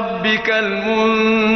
ربك المنتهى